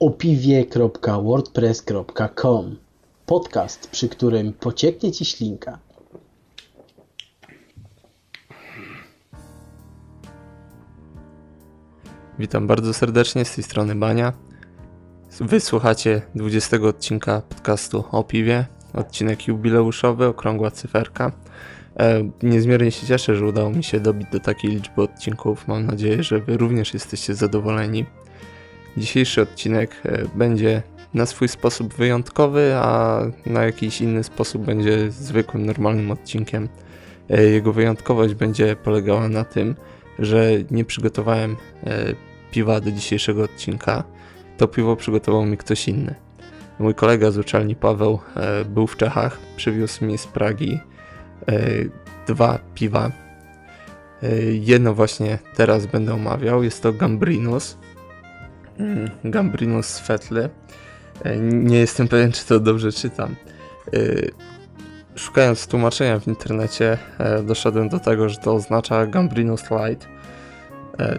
opiwie.wordpress.com Podcast, przy którym pocieknie Ci ślinka. Witam bardzo serdecznie z tej strony Bania. Wysłuchacie 20 odcinka podcastu o piwie. Odcinek jubileuszowy, okrągła cyferka. E, niezmiernie się cieszę, że udało mi się dobić do takiej liczby odcinków. Mam nadzieję, że Wy również jesteście zadowoleni. Dzisiejszy odcinek e, będzie na swój sposób wyjątkowy, a na jakiś inny sposób będzie zwykłym, normalnym odcinkiem. E, jego wyjątkowość będzie polegała na tym, że nie przygotowałem piwa do dzisiejszego odcinka. To piwo przygotował mi ktoś inny. Mój kolega z uczelni Paweł był w Czechach, przywiózł mi z Pragi E, dwa piwa. E, jedno właśnie teraz będę omawiał, jest to Gambrinus. Mm, Gambrinus Fettle. Nie jestem pewien, czy to dobrze czytam. E, szukając tłumaczenia w internecie, doszedłem do tego, że to oznacza Gambrinus Light,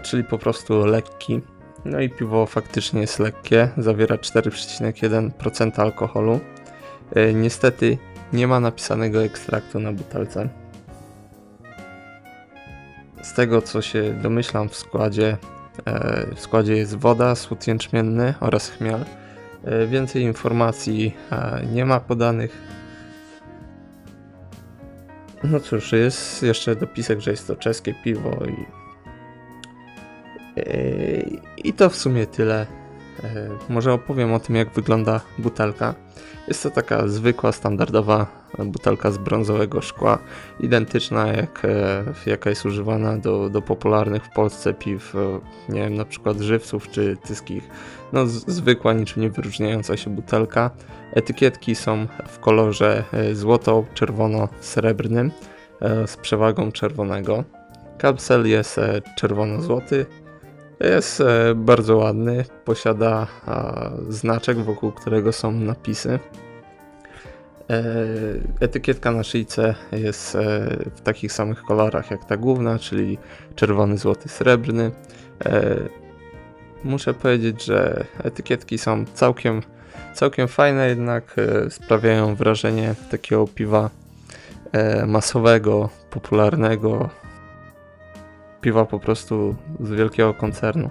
czyli po prostu lekki. No i piwo faktycznie jest lekkie, zawiera 4,1% alkoholu. Niestety nie ma napisanego ekstraktu na butelce. Z tego co się domyślam w składzie, e, w składzie jest woda, słód jęczmienny oraz chmiel. E, więcej informacji e, nie ma podanych. No cóż, jest jeszcze dopisek, że jest to czeskie piwo i, i to w sumie tyle. Może opowiem o tym, jak wygląda butelka. Jest to taka zwykła, standardowa butelka z brązowego szkła, identyczna jak e, jaka jest używana do, do popularnych w Polsce piw, e, nie wiem, na przykład żywców czy tyskich. No zwykła, niczym nie wyróżniająca się butelka. Etykietki są w kolorze e, złoto-czerwono-srebrnym z przewagą czerwonego. Kapsel jest czerwono-złoty, jest bardzo ładny, posiada znaczek, wokół którego są napisy. E, etykietka na szyjce jest e, w takich samych kolorach jak ta główna, czyli czerwony, złoty, srebrny. E, muszę powiedzieć, że etykietki są całkiem, całkiem fajne, jednak sprawiają wrażenie takiego piwa masowego, popularnego, piwa po prostu z wielkiego koncernu.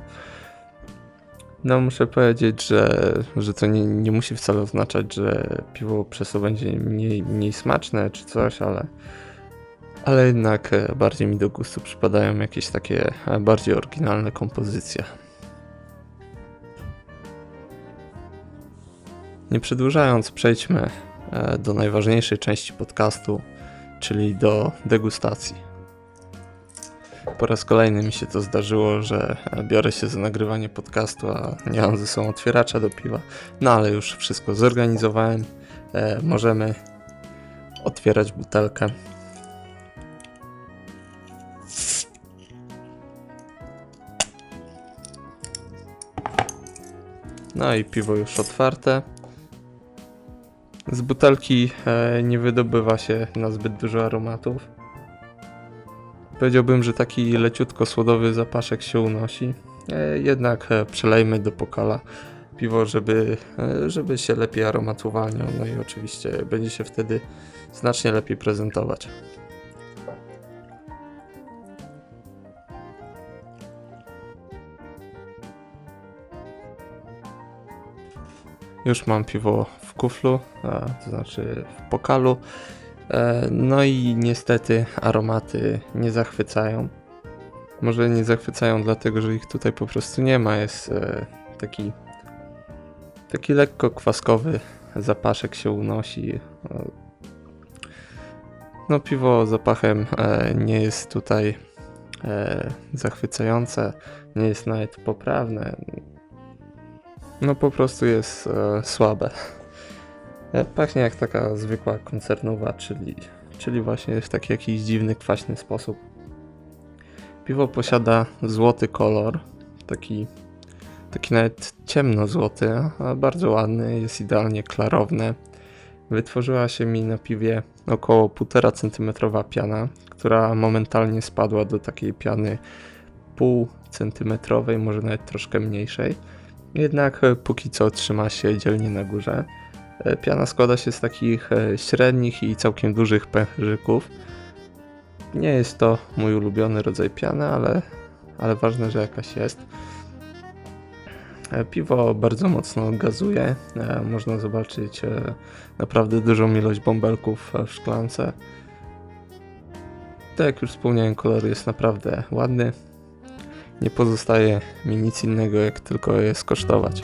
No muszę powiedzieć, że, że to nie, nie musi wcale oznaczać, że piwo przez to będzie mniej, mniej smaczne czy coś, ale, ale jednak e, bardziej mi do gustu przypadają jakieś takie e, bardziej oryginalne kompozycje. Nie przedłużając, przejdźmy e, do najważniejszej części podcastu, czyli do degustacji. Po raz kolejny mi się to zdarzyło, że biorę się za nagrywanie podcastu, a nie mam ze sobą otwieracza do piwa. No ale już wszystko zorganizowałem. E, możemy otwierać butelkę. No i piwo już otwarte. Z butelki e, nie wydobywa się na zbyt dużo aromatów. Powiedziałbym, że taki leciutko słodowy zapaszek się unosi. E, jednak e, przelejmy do pokala piwo, żeby, e, żeby się lepiej aromat. No i oczywiście będzie się wtedy znacznie lepiej prezentować. Już mam piwo w kuflu, to znaczy w pokalu. E, no i niestety aromaty nie zachwycają. Może nie zachwycają dlatego, że ich tutaj po prostu nie ma. Jest e, taki taki lekko kwaskowy zapaszek się unosi. E, no piwo zapachem nie jest tutaj zachwycające, nie jest nawet poprawne. No po prostu jest słabe. E, pachnie jak taka zwykła koncernowa, czyli, czyli właśnie w taki jakiś dziwny, kwaśny sposób. Piwo posiada złoty kolor, taki, taki nawet ciemno-złoty, a bardzo ładny, jest idealnie klarowny. Wytworzyła się mi na piwie około 1,5 cm piana, która momentalnie spadła do takiej piany pół centymetrowej, może nawet troszkę mniejszej. jednak e, póki co trzyma się dzielnie na górze. E, piana składa się z takich e, średnich i całkiem dużych pęcherzyków. Nie jest to mój ulubiony rodzaj piany, ale, ale ważne, że jakaś jest. Piwo bardzo mocno gazuje. Można zobaczyć naprawdę dużą ilość bąbelków w szklance. Tak jak już wspomniałem, kolor jest naprawdę ładny. Nie pozostaje mi nic innego, jak tylko je skosztować.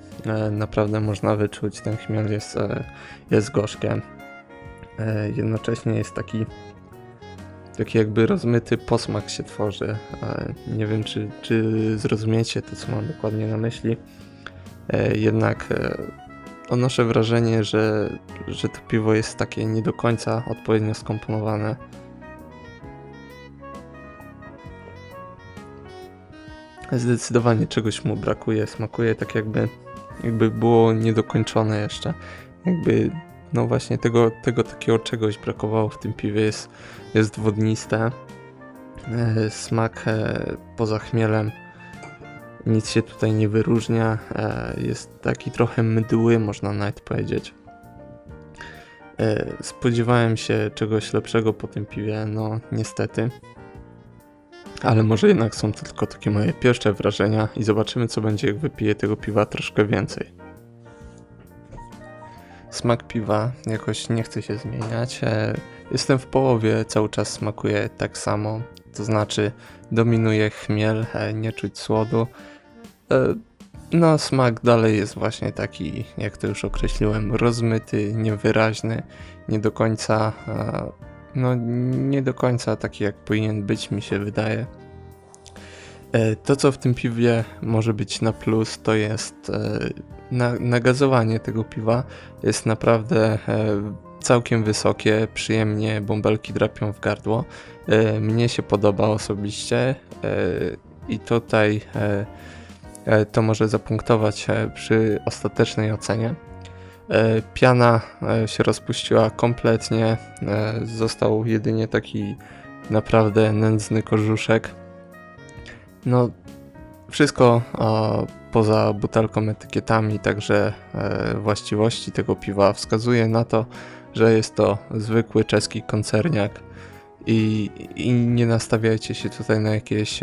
E, naprawdę można wyczuć, ten chmiel jest, e, jest gorzkie. E, jednocześnie jest taki taki jakby rozmyty posmak się tworzy. Nie wiem, czy, czy zrozumiecie to, co mam dokładnie na myśli. Jednak odnoszę wrażenie, że, że to piwo jest takie nie do końca odpowiednio skomponowane zdecydowanie czegoś mu brakuje. Smakuje tak jakby, jakby było niedokończone jeszcze. Jakby, no właśnie tego, tego takiego czegoś brakowało w tym piwie. Jest, jest wodniste. E, smak e, poza chmielem nic się tutaj nie wyróżnia. E, jest taki trochę mdły, można nawet powiedzieć. Spodziewałem się czegoś lepszego po tym piwie, no niestety. Ale może jednak są to tylko takie moje pierwsze wrażenia i zobaczymy co będzie jak wypiję tego piwa troszkę więcej. Smak piwa jakoś nie chce się zmieniać. E, jestem w połowie, cały czas smakuje tak samo. To znaczy dominuje chmiel, e, nie czuć słodu. E, no, smak dalej jest właśnie taki, jak to już określiłem, rozmyty, niewyraźny, nie do końca no nie do końca taki jak powinien być mi się wydaje. E, to co w tym piwie może być na plus to jest e, na, nagazowanie tego piwa jest naprawdę e, całkiem wysokie, przyjemnie bąbelki drapią w gardło. Mnie się podoba osobiście i tutaj to może zapunktować przy ostatecznej ocenie. E, piana e, się rozpuściła kompletnie, e, został jedynie taki naprawdę nędzny korzuszek. No, wszystko poza butelką, etykietami, także właściwości tego piwa wskazuje na to, że jest to zwykły czeski koncerniak i, i nie nastawiajcie się tutaj na jakieś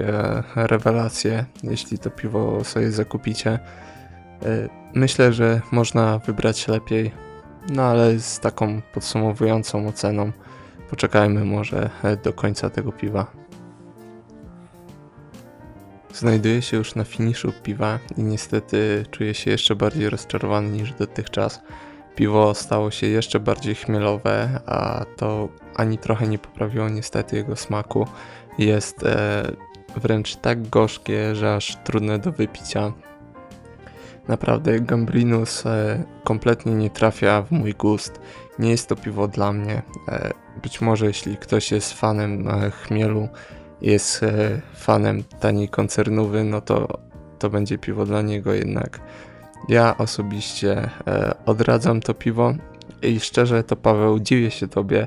rewelacje, jeśli to piwo sobie zakupicie. Myślę, że można wybrać lepiej, no ale z taką podsumowującą oceną poczekajmy może do końca tego piwa. Znajduję się już na finiszu piwa i niestety czuję się jeszcze bardziej rozczarowany niż dotychczas. Piwo stało się jeszcze bardziej chmielowe, a to ani trochę nie poprawiło niestety jego smaku. Jest e, wręcz tak gorzkie, że aż trudne do wypicia. Naprawdę Gambrinus e, kompletnie nie trafia w mój gust. Nie jest to piwo dla mnie. E, być może jeśli ktoś jest fanem e, chmielu, jest e, fanem taniej koncernówy, no to to będzie piwo dla niego jednak. Ja osobiście e, odradzam to piwo i szczerze to Paweł dziwię się tobie,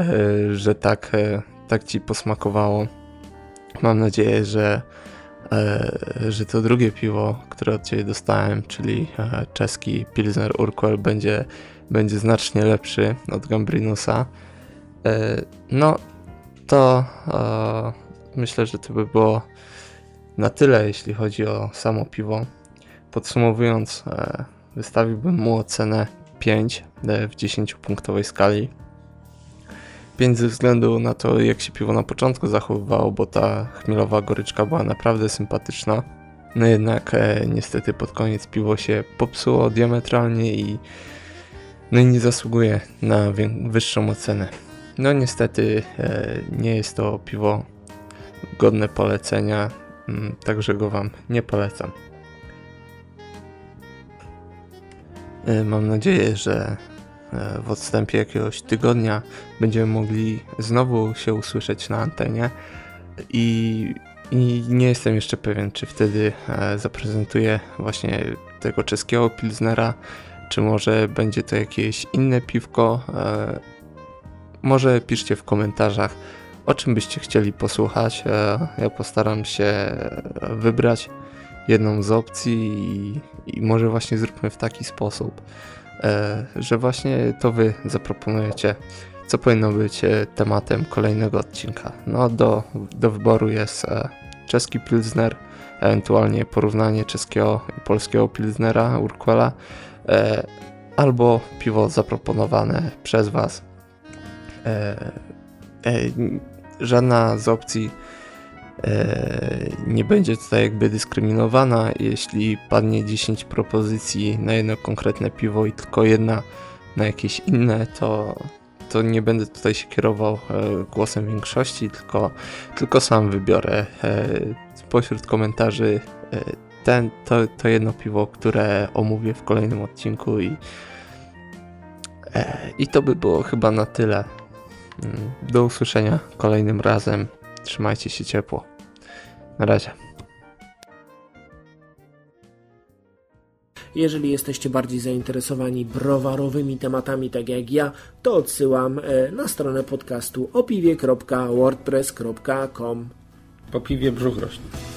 e, że tak, tak ci posmakowało. Mam nadzieję, że że to drugie piwo, które od Ciebie dostałem, czyli e, czeski Pilsner Urquell będzie, będzie znacznie lepszy od Gambrinusa. E, no, to myślę, że to by było na tyle, jeśli chodzi o samo piwo. Podsumowując, wystawiłbym mu ocenę 5 w 10-punktowej skali. 5 ze względu na to, jak się piwo na początku zachowywało, bo ta chmielowa goryczka była naprawdę sympatyczna. No jednak e, niestety pod koniec piwo się popsuło diametralnie i no i nie zasługuje na wyższą ocenę. No niestety e, nie jest to piwo godne polecenia, mm, także go Wam nie polecam. Mam nadzieję, że w odstępie jakiegoś tygodnia będziemy mogli znowu się usłyszeć na antenie i, i nie jestem jeszcze pewien, czy wtedy zaprezentuję właśnie tego czeskiego Pilsnera, czy może będzie to jakieś inne piwko. Może piszcie w komentarzach, o czym byście chcieli posłuchać. Ja postaram się wybrać jedną z opcji i, i może właśnie zróbmy w taki sposób, e, że właśnie to wy zaproponujecie, co powinno być e, tematem kolejnego odcinka. No do, do wyboru jest e, czeski Pilsner, ewentualnie porównanie czeskiego i polskiego Pilsnera, Urquella, albo piwo zaproponowane przez was. Żadna z opcji E, nie będzie tutaj jakby dyskryminowana. Jeśli padnie 10 propozycji na jedno konkretne piwo i tylko jedna na jakieś inne, to, to nie będę tutaj się kierował e, głosem większości, tylko, tylko sam wybiorę e, spośród komentarzy ten, to, to jedno piwo, które omówię w kolejnym odcinku i, i to by było chyba na tyle. Mm, do usłyszenia kolejnym razem. Trzymajcie się ciepło. Na razie. Jeżeli jesteście bardziej zainteresowani browarowymi tematami, tak jak ja, to odsyłam e, na stronę podcastu opiwie.wordpress.com. Po piwie brzuch rośnie.